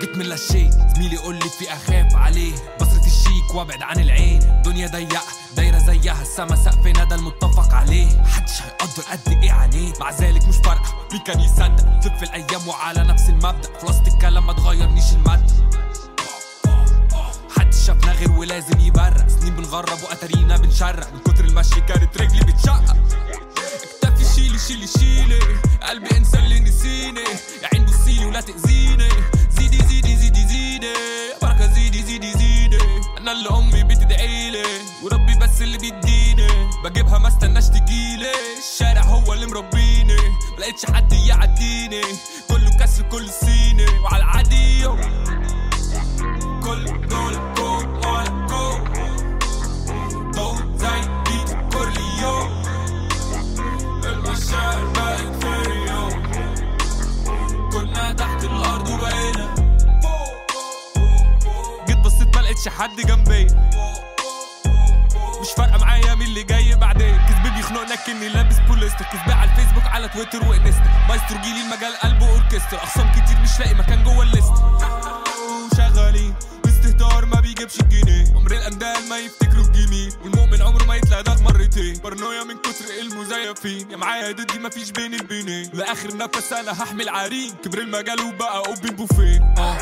جيت من لا شيء. زميلي يقول لي في أخاف عليه. بصرة الشيك وابعد عن العين. دنيا ضيقة. دايرة زيها. السما سقفنا ده المتفق عليه. محدش هيقدر قد إيه عانيه مع ذلك مش فارقة. مين كان يصدق؟ تلف الأيام وعلى نفس المبدأ. خلاصة الكلام ما تغيرنيش المادة. محدش شافنا غير ولازم يبرق. سنين بنغرب وأتارينا بنشرق. من كتر المشي كانت رجلي بجيبها ما استناش تجيلي الشارع هو اللي مربيني. ملقتش حد يعديني. كله كسر كله صيني. وعلى العادي. كل دول تحت الأرض وبقينا. جيت بصيت ملقتش حد جنبي. مش فارقة معايا مين اللي جاي بعدين. كذبي بيخنقنا كني لابس بوليستر. كذبي على الفيسبوك على تويتر وإنستا. مايسترو جيلي المجال قلبه أوركسترا. أخصام كتير مش لاقي مكان جوه ال list. شغالين باستهتار ما بيجيبش الجنيه عمر الأندال ما يفتكروا الجميل والمؤمن عمره ما يتلدغ مرتين. بارانويا من كتر المزيفين. يا معايا ضدي ما فيش بين البينين لآخر نفس أنا هحمل عرين. كبر المجال وبقى open buffet. آه.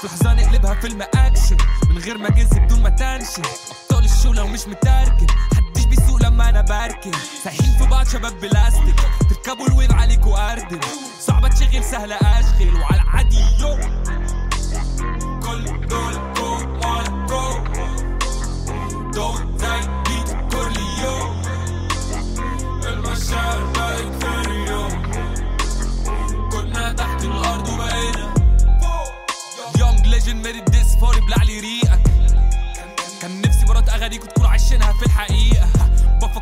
في لحظه نقلبها فيلم أكشن. من غير ما جنس بدون ما تنشن. الشو لو مش مترجم محدش بيسوق لما أنا بركن. سايحين في بعض شباب بلاستيك. تركبوا الوين عليكوا أردن. صعبة تشغل سهلة اشغل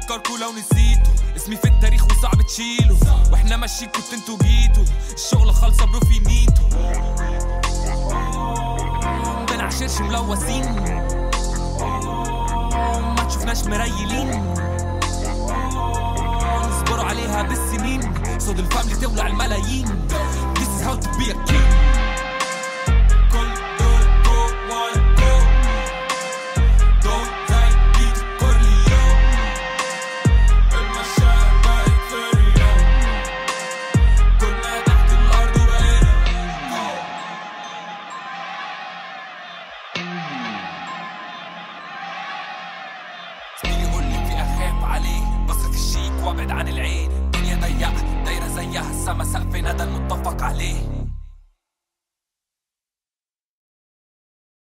بفكركوا لو نسيتوا اسمي في التاريخ وصعب تشيله. وإحنا ماشيين كنت أنتوا جيتوا الشغل خالصه برو فينيتو بنعشرش ملوثين. ما تشوفناش مريلين اصبروا عليها بالسنين. صوت الفاملي تولع الملايين. This is how to be a king. عليه بصرة الشيك وابعد عن العين. دنيا ضيقة دايرة زيها. السما سقفنا ده المتفق عليه.